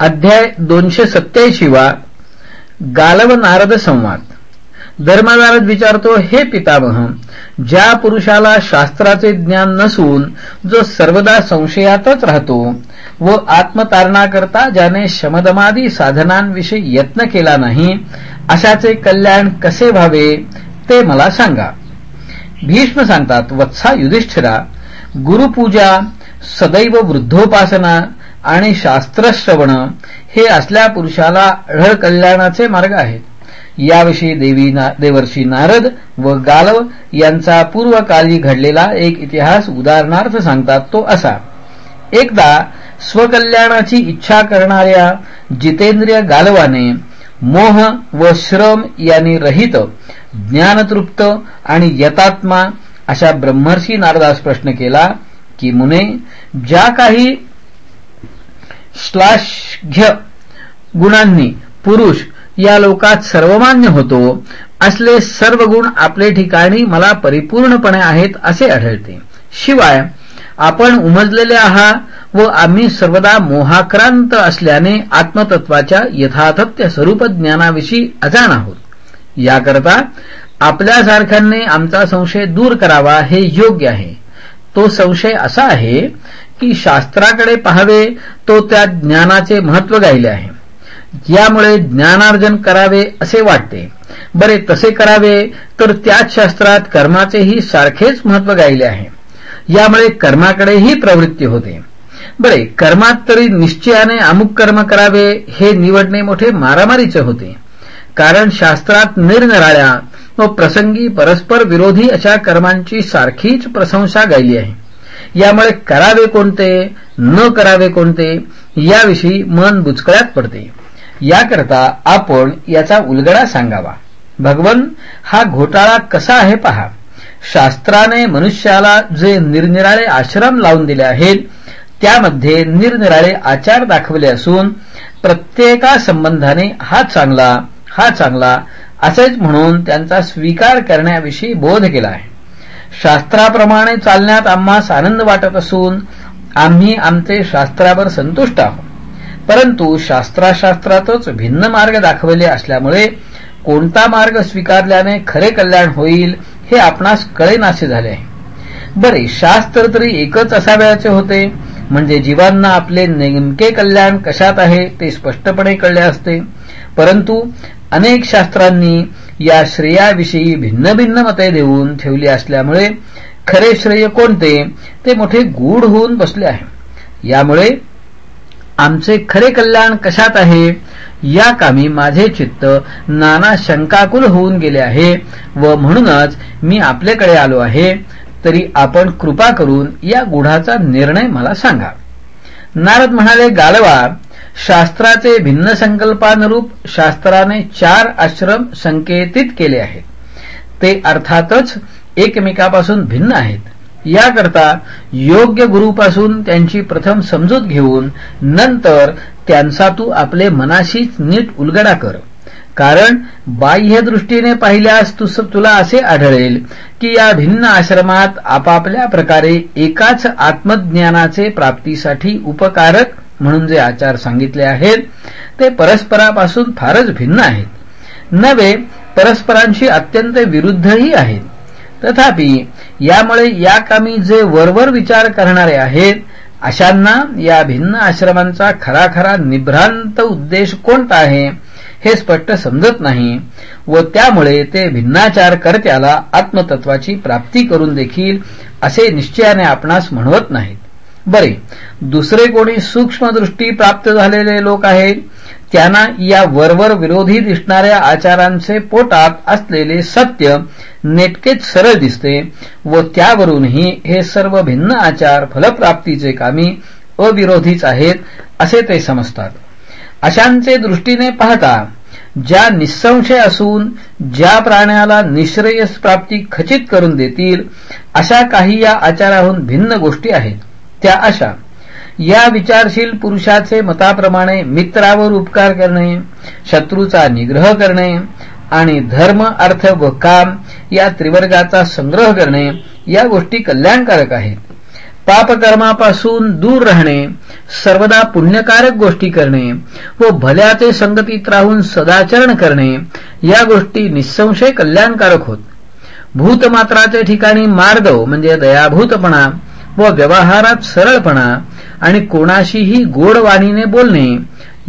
अध्याय दोनशे सत्याऐंशी वा गालव नारद संवाद. धर्मनारद विचारतो हे पितामह ज्या पुरुषाला शास्त्राचे ज्ञान नसून जो सर्वदा संशयातच राहतो व आत्मतारणाकरता ज्याने शमदमादी साधनांविषयी यत्न केला नाही अशाचे कल्याण कसे व्हावे ते मला सांगा. भीष्म सांगतात वत्सा युधिष्ठिरा गुरुपूजा सदैव वृद्धोपासना आणि शास्त्रश्रवण हे असल्या पुरुषाला अढळ कल्याणाचे मार्ग आहेत. याविषयी देवी ना, देवर्षी नारद व गालव यांचा पूर्वकाली घडलेला एक इतिहास उदाहरणार्थ सांगतात तो असा. एकदा स्वकल्याणाची इच्छा करणाऱ्या जितेंद्रिय गालवाने मोह व श्रम यांनी रहित ज्ञानतृप्त आणि यतात्मा अशा ब्रह्मर्षी नारदास प्रश्न केला की मुने ज्या काही श्लाघ्य गुणांनी पुरुष या लोकात सर्वमान्य होतो असले सर्व गुण आपले ठिकाणी मला परिपूर्णपणे आहेत असे आढळते. शिवाय आपण उमजलेले आहात व आम्ही सर्वदा मोहाक्रांत असल्याने आत्मतत्वाच्या यथार्थत्य स्वरूप ज्ञानाविषयी अजाण आहोत. याकरता आपल्यासारख्यांनी आमचा संशय दूर करावा हे योग्य आहे. तो संशय असा आहे की शास्त्राकडे पाहावे तो त्या ज्ञानाचे महत्त्व गायले आहे. यामुळे ज्ञानार्जन करावे असे वाटते. बरे तसे करावे तर त्याच शास्त्रात कर्माचेही सारखेच महत्त्व गायले आहे. यामुळे कर्माकडेही प्रवृत्ती होते. बरे कर्मात तरी निश्चयाने अमुक कर्म करावे हे निवडणे मोठे मारामारीचे होते. कारण शास्त्रात निरनिराळ्या व प्रसंगी परस्पर विरोधी अशा कर्मांची सारखीच प्रशंसा गायली आहे. यामुळे करावे कोणते न करावे कोणते याविषयी मन बुचकळ्यात पडते. याकरता आपण याचा उलगडा सांगावा. भगवन हा घोटाळा कसा आहे पहा. शास्त्राने मनुष्याला जे निरनिराळे आश्रम लावून दिले आहेत त्यामध्ये निरनिराळे आचार दाखवले असून प्रत्येका संबंधाने हा चांगला हा चांगला असेच म्हणून त्यांचा स्वीकार करण्याविषयी बोध केला आहे. शास्त्राप्रमाणे चालण्यात आम्हास आनंद वाटत असून आम्ही आमचे शास्त्रावर संतुष्ट आहोत. परंतु शास्त्राशास्त्रातच भिन्न मार्ग दाखवले असल्यामुळे कोणता मार्ग स्वीकारल्याने खरे कल्याण होईल हे आपणास कळेनासे झाले आहे. बरे शास्त्र तरी एकच असावयाचे होते. म्हणजे जीवांना आपले नेमके कल्याण कशात आहे ते स्पष्टपणे कळले असते. परंतु अनेक शास्त्रांनी या श्रेयाविषयी भिन्न भिन्न मते देऊन ठेवली असल्यामुळे खरे श्रेय कोणते? ते मोठे गूढ होऊन बसले आहे. यामुळे आमचे खरे कल्याण कशात आहे? या कामी माझे चित्त नाना शंकाकुल होऊन गेले आहे व म्हणूनच मी आपल्याकडे आलो आहे. तरी आपण कृपा करून या गुढाचा निर्णय मला सांगा. नारद म्हणाले गालवा शास्त्राचे भिन्न संकल्पानुरूप शास्त्राने चार आश्रम संकेतित केले आहेत. ते अर्थातच एकमेकापासून भिन्न आहेत. याकरता योग्य गुरुपासून त्यांची प्रथम समजूत घेऊन नंतर त्यांचा तू आपले मनाशीच नीट उलगडा कर. कारण बाह्य दृष्टीने पाहिल्यास तुला असे आढळेल की या भिन्न आश्रमात आपापल्या प्रकारे एकाच आत्मज्ञानाचे प्राप्तीसाठी उपकारक म्हणून जे आचार सांगितले आहेत ते परस्परापासून फारच भिन्न आहेत. नवे परस्परांशी अत्यंत विरुद्धही आहेत. तथापि यामुळे या कामी जे वरवर विचार करणारे आहेत अशांना या भिन्न आश्रमांचा खरा खरा निभ्रांत उद्देश कोणता आहे हे स्पष्ट समजत नाही व त्यामुळे ते भिन्नाचार करत्याला आत्मतत्वाची प्राप्ती करून देखील असे निश्चयाने आपणास म्हणवत नाहीत. बरे. दुसरे कोणी सूक्ष्म दृष्टी प्राप्त झालेले लोक आहेत त्यांना या वरवर विरोधी दिसणाऱ्या आचारांचे पोटात असलेले सत्य नेटकेच सरळ दिसते व त्यावरूनही हे सर्व भिन्न आचार फलप्राप्तीचे कामी अविरोधीच आहेत असे ते समजतात. अशांचे दृष्टीने पाहता ज्या निसंशय असून ज्या प्राण्याला निश्रेयस प्राप्ती खचित करून देतील अशा काही या आचाराहून भिन्न गोष्टी आहेत. त्या अशा. या विचारशील पुरुषाचे मताप्रमाणे मित्रावर उपकार करणे शत्रूचा निग्रह करणे आणि धर्म अर्थ व काम या त्रिवर्गाचा संग्रह करणे या गोष्टी कल्याणकारक आहेत. पापकर्मापासून दूर राहणे सर्वदा पुण्यकारक गोष्टी करणे व भल्याचे संगतीत राहून सदाचरण करणे या गोष्टी निसंशय कल्याणकारक होत. भूतमात्राचे ठिकाणी मार्ग म्हणजे दयाभूतपणा व व्यवहारात सरळपणा आणि कोणाशीही गोडवाणीने बोलणे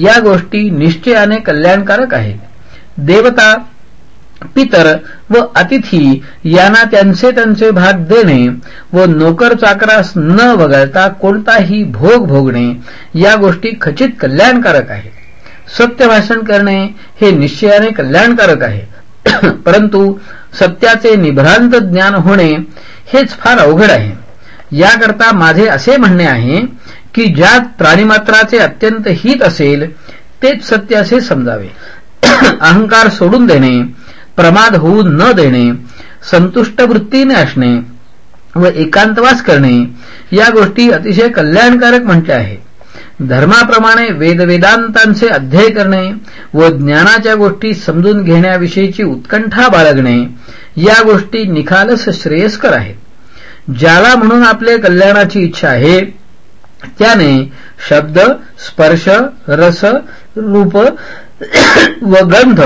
या गोष्टी निश्चयाने कल्याणकारक आहेत. देवता पितर व अतिथी यांना त्यांचे त्यांचे भाग देणे व नोकर चाकरास न वगळता कोणताही भोग भोगणे या गोष्टी खचित कल्याणकारक आहे सत्य भाषण करणे हे निश्चयाने कल्याणकारक आहे. परंतु सत्याचे निभ्रांत ज्ञान होणे हेच फार अवघड आहे. याकरता माझे असे म्हणणे आहे की ज्यात प्राणीमात्राचे अत्यंत हित असेल तेच सत्य असे समजावे. अहंकार सोडून देणे प्रमाद होऊ न देणे संतुष्ट वृत्तीने असणे व एकांतवास करणे या गोष्टी अतिशय कल्याणकारक म्हटल्या आहे. धर्माप्रमाणे वेदवेदांतांचे अध्यय करणे व ज्ञानाच्या गोष्टी समजून घेण्याविषयीची उत्कंठा बाळगणे या गोष्टी निखालस श्रेयस्कर आहेत. ज्याला म्हणून आपले कल्याणाची इच्छा आहे त्याने शब्द स्पर्श रस रूप व गंध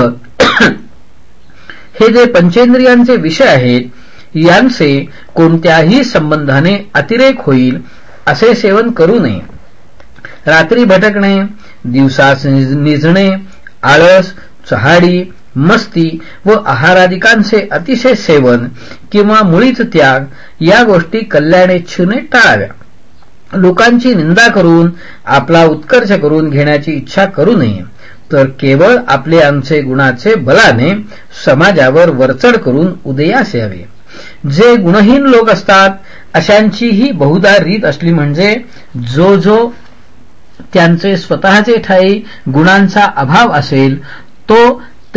हे जे पंचेंद्रियांचे विषय आहेत यांचे कोणत्याही संबंधाने अतिरेक होईल असे सेवन करू नये. रात्री भटकणे दिवसास निजणे आळस चहाडी मस्ती व आहाराधिकांचे अतिशय सेवन किंवा मुळीच त्याग या गोष्टी कल्याणेच्छूने टाळाव्या लोकांची निंदा करून आपला उत्कर्ष करून घेण्याची इच्छा करू नये. तर केवळ आपले आमचे गुणाचे बलाने समाजावर वरचढ करून उदयास यावे. जे गुणहीन लोक असतात अशांची ही बहुधा रीत असली म्हणजे जो जो त्यांचे स्वतःचे ठाई गुणांचा अभाव असेल तो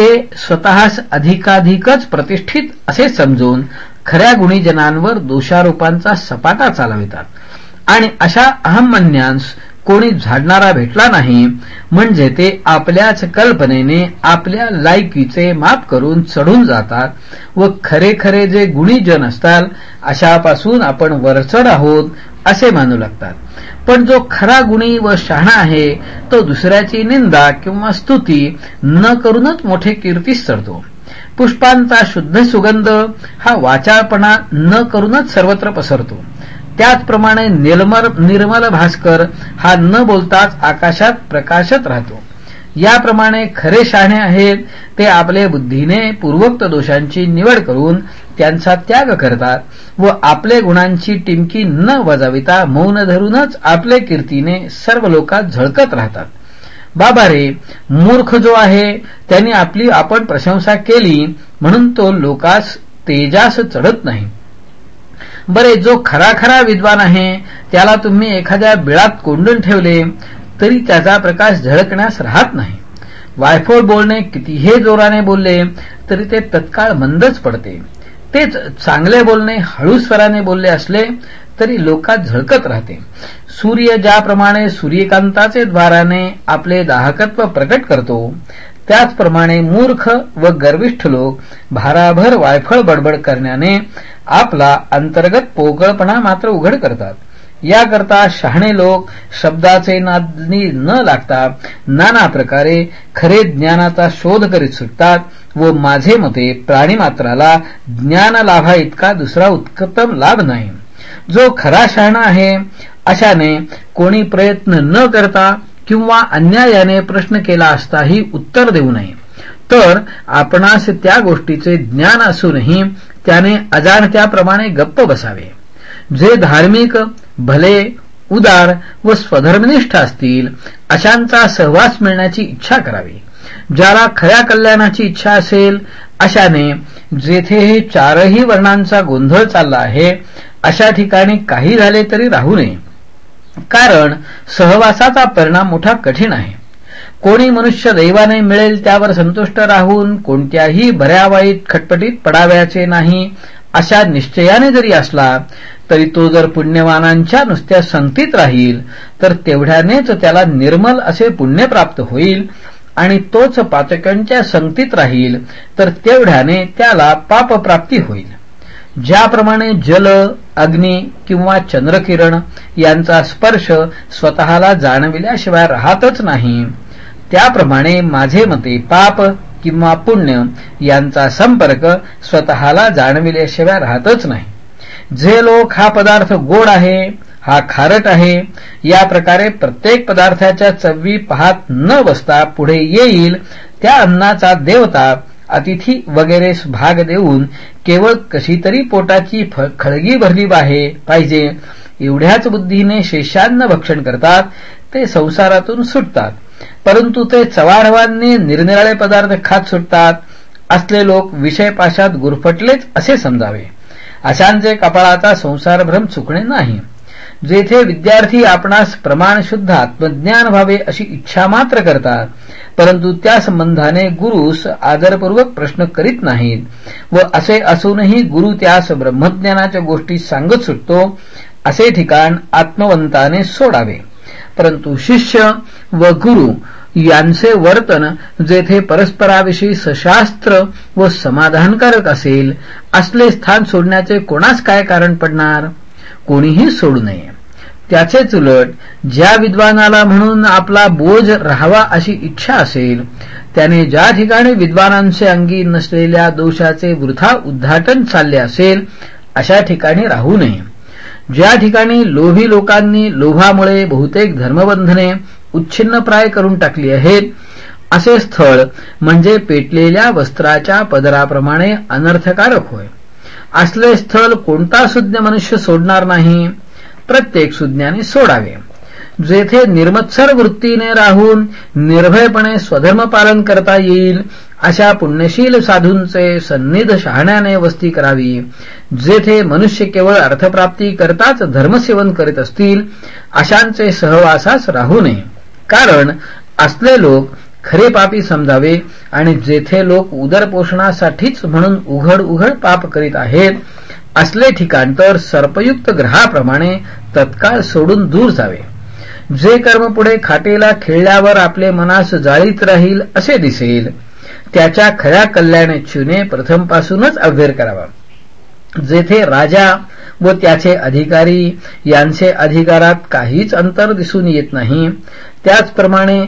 ते स्वतःस अधिकाधिकच प्रतिष्ठित असे समजून खऱ्या गुणीजनांवर दोषारोपांचा सपाटा चालवितात. आणि अशा अहमन्यांस कोणी झाडणारा भेटला नाही म्हणजे ते आपल्याच कल्पनेने आपल्या लायकीचे माप करून चढून जातात व खरे खरे जे गुणीजन असतात अशापासून आपण वरचढ आहोत असे मानू लागतात. पण जो खरा गुणी व शहाणा आहे तो दुसऱ्याची निंदा किंवा स्तुती न करूनच मोठे कीर्तीस चढतो पुष्पांचा शुद्ध सुगंध हा वाचाळपणा न करूनच सर्वत्र पसरतो. त्याचप्रमाणे निर्मल निर्मल भास्कर हा न बोलताच आकाशात प्रकाशत राहतो. याप्रमाणे खरे शहाणे आहेत ते आपले बुद्धीने पूर्वोक्त दोषांची निवड करून त्यांचा त्याग करतात व आपले गुणांची टिमकी न वजाविता मौन धरूनच आपले कीर्तीने सर्व लोकात झळकत राहतात. बाबा रे मूर्ख जो आहे त्यांनी आपली आपण प्रशंसा केली म्हणून तो लोकास तेजास चढत नाही. बरे जो खरा खरा विद्वान आहे त्याला तुम्ही एखाद्या बिळात कोंडून ठेवले तरी त्याचा प्रकाश झळकण्यास राहत नाही. वायफळ बोलणे कितीही जोराने बोलले तरी ते तत्काळ मंदच पडते. तेच चांगले बोलणे हळू स्वराने बोलले असले तरी लोकात झळकत राहते. सूर्य ज्याप्रमाणे सूर्यकांताचे द्वाराने आपले दाहकत्व प्रकट करतो त्याचप्रमाणे मूर्ख व गर्विष्ठ लोक भाराभर वायफळ बडबड करण्याने आपला अंतर्गत पोकळपणा मात्र उघड करतात. याकरता शहाणे लोक शब्दाचे नादनी न लागता नाना प्रकारे खरे ज्ञानाचा शोध करीत सुटतात व माझे मते प्राणीमात्राला ज्ञान लाभा इतका दुसरा उत्तम लाभ नाही. जो खरा शहाणा आहे अशाने कोणी प्रयत्न न करता किंवा अन्यायाने प्रश्न केला असताही उत्तर देऊ नये. तर आपणास त्या गोष्टीचे ज्ञान असूनही त्याने अजाणत्याप्रमाणे गप्प बसावे. जे धार्मिक भले उदार व स्वधर्मनिष्ठ असतील अशांचा सहवास मिळण्याची इच्छा करावी. ज्याला खऱ्या कल्याणाची इच्छा असेल अशाने जेथे हे चारही वर्णांचा गोंधळ चालला आहे अशा ठिकाणी काही झाले तरी राहू नये. कारण सहवासाचा परिणाम मोठा कठीण आहे. कोणी मनुष्य दैवाने मिळेल त्यावर संतुष्ट राहून कोणत्याही भऱ्या वाईट खटपटीत पडावयाचे नाही अशा निश्चयाने जरी असला तरी तो जर पुण्यवानांच्या नुसत्या संगतीत राहील तर तेवढ्यानेच त्याला निर्मल असे पुण्य प्राप्त होईल आणि तोच पाचकांच्या संगतीत राहील तर तेवढ्याने त्याला पापप्राप्ती होईल. ज्याप्रमाणे जल अग्नी किंवा चंद्रकिरण यांचा स्पर्श स्वतःला जाणविल्याशिवाय राहतच नाही त्याप्रमाणे माझे मते पाप किंवा पुण्य यांचा संपर्क स्वतःला जाणविल्याशिवाय राहतच नाही. जे लोक हा पदार्थ गोड आहे हा खारट आहे या प्रकारे प्रत्येक पदार्थाच्या चवी पाहत न बसता पुढे येईल त्या अन्नाचा देवता अतिथी वगैरे भाग देऊन केवळ कशी तरी पोटाची खळगी भरली पाहिजे. एवढ्याच बुद्धीने शेषान्न भक्षण करतात ते संसारातून सुटतात. परंतु ते चवाढवांनी निरनिराळे पदार्थ खात सुटतात. असले लोक विषयपाशात गुरफटलेच असे समजावे. अशांचे कपाळाचा संसारभ्रम चुकणे नाही. जेथे विद्यार्थी आपणास प्रमाणशुद्ध आत्मज्ञान व्हावे अशी इच्छा मात्र करतात परंतु त्या संबंधाने गुरुस आदरपूर्वक प्रश्न करीत नाहीत व असे असूनही गुरु त्यास ब्रह्मज्ञानाच्या गोष्टी सांगत सुटतो असे ठिकाण आत्मवंताने सोडावे. परंतु शिष्य व गुरु यांचे वर्तन जेथे परस्पराविषयी सशास्त्र व समाधानकारक असेल असले स्थान सोडण्याचे कोणास काय कारण पडणार? कोणीही सोडू नये. त्याचेच उलट ज्या विद्वानाला म्हणून आपला बोज राहावा अशी इच्छा असेल त्याने ज्या ठिकाणी विद्वानांचे अंगी नसलेल्या दोषाचे वृथा उद्घाटन चालले असेल अशा ठिकाणी राहू नये. ज्या ठिकाणी लोभी लोकांनी लोभामुळे बहुतेक धर्मबंधने उच्छिन्नप्राय करून टाकली आहेत असे स्थळ म्हणजे पेटलेल्या वस्त्राच्या पदराप्रमाणे अनर्थकारक होय. असले स्थळ कोणता सुज्ञ मनुष्य सोडणार नाही प्रत्येक सुज्ञाने सोडावे. जेथे निर्मत्सर वृत्तीने राहून निर्भयपणे स्वधर्म पालन करता येईल अशा पुण्यशील साधूंचे सन्निध शहाण्याने वस्ती करावी. जेथे मनुष्य केवळ अर्थप्राप्ती करताच धर्मसेवन करीत असतील अशांचे सहवासास राहू नये. कारण असले लोक खरे पापी समजावे आणि जेथे लोक उदरपोषणासाठीच म्हणून उघड उघड पाप करीत आहेत असले ठिकाण तर सर्पयुक्त ग्रहाप्रमाणे तत्काळ सोडून दूर जावे. जे कर्म पुढे खाटेला खेळल्यावर आपले मनास जाळीत राहील असे दिसेल. त्याच्या खऱ्या कल्याणेच्छूने प्रथमपासूनच अभ्यर करावा. जेथे राजा व त्याचे अधिकारी यांचे अधिकारात काहीच अंतर दिसून येत नाही त्याचप्रमाणे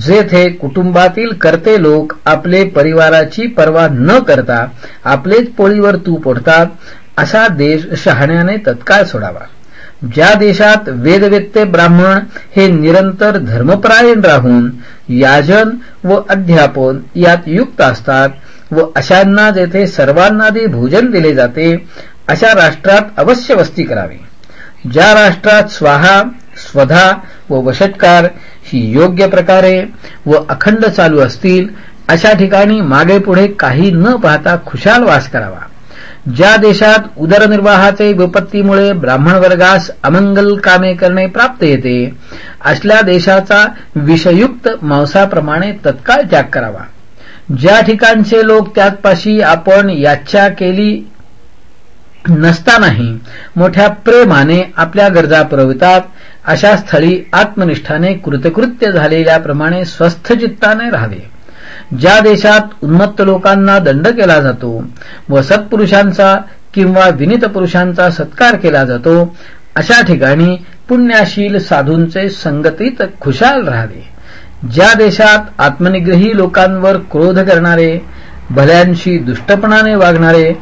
जेथे कुटुंबातील करते लोक आपले परिवाराची पर्वा न करता आपलेच पोळीवर तूप ओढतात असा देश शहाण्याने तत्काळ सोडावा. ज्या देशात वेदवेत्ते ब्राह्मण हे निरंतर धर्मपरायण राहून याजन व अध्यापन यात युक्त असतात व अशांना जेथे सर्वांनादी भोजन दिले जाते अशा राष्ट्रात अवश्य वस्ती करावी. ज्या राष्ट्रात स्वाहा स्वधा व वशत्कार ही योग्य प्रकारे व अखंड चालू असतील अशा ठिकाणी मागे पुढे काही न पाहता खुशाल वास करावा. ज्या देशात उदरनिर्वाहाचे विपत्तीमुळे ब्राह्मण वर्गास अमंगल कामे करणे प्राप्त येते असल्या देशाचा विषयुक्त मांसाप्रमाणे तत्काळ त्याग करावा. ज्या ठिकाणचे लोक त्याचपाशी आपण याच्या केली नसतानाही मोठ्या प्रेमाने आपल्या गरजा पुरवितात अशा स्थळी आत्मनिष्ठाने कृतकृत्य झालेल्याप्रमाणे स्वस्थ चित्ताने राहावे. ज्या देशात उन्मत्त लोकांना दंड केला जातो व सत्पुरुषांचा किंवा विनित पुरुषांचा सत्कार केला जातो अशा ठिकाणी पुण्याशील साधूंचे संगतीत खुशाल राहावे. ज्या देशात आत्मनिग्रही लोकांवर क्रोध करणारे भल्यांशी दुष्टपणाने वागणारे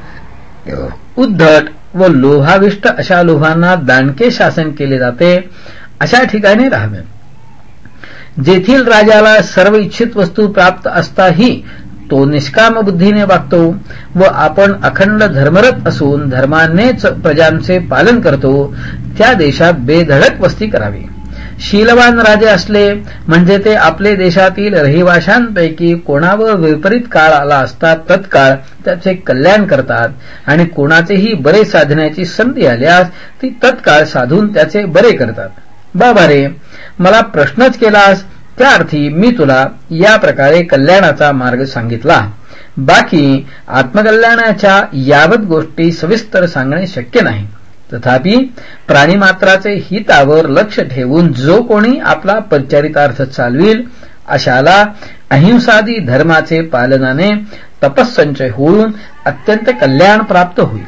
उद्धट व लोभाविष्ट अशा लोभांना दांडके शासन केले जाते अशा ठिकाणी राहावे. जेथील राजाला सर्व इच्छित वस्तू प्राप्त असताही तो निष्काम बुद्धीने वागतो व आपण अखंड धर्मरत असून धर्मानेच प्रजांचे पालन करतो त्या देशात बेधडक वस्ती करावी. शीलवान राजे असले म्हणजे ते आपले देशातील रहिवाशांपैकी कोणावर विपरीत काळ आला असता तत्काळ त्याचे कल्याण करतात आणि कोणाचेही बरे साधण्याची संधी आल्यास ती तत्काळ साधून त्याचे बरे करतात. बाबा रे मला प्रश्नच केलास. त्या अर्थी मी तुला या प्रकारे कल्याणाचा मार्ग सांगितला. बाकी आत्मकल्याणाच्या यावत गोष्टी सविस्तर सांगणे शक्य नाही. तथापि प्राणीमात्राचे हितावर लक्ष ठेवून जो कोणी आपला परिचारितार्थ चालविल अशाला अहिंसादी धर्माचे पालनाने तपस्संचय होऊन अत्यंत कल्याण प्राप्त होईल.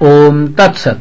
ओम तत्सत.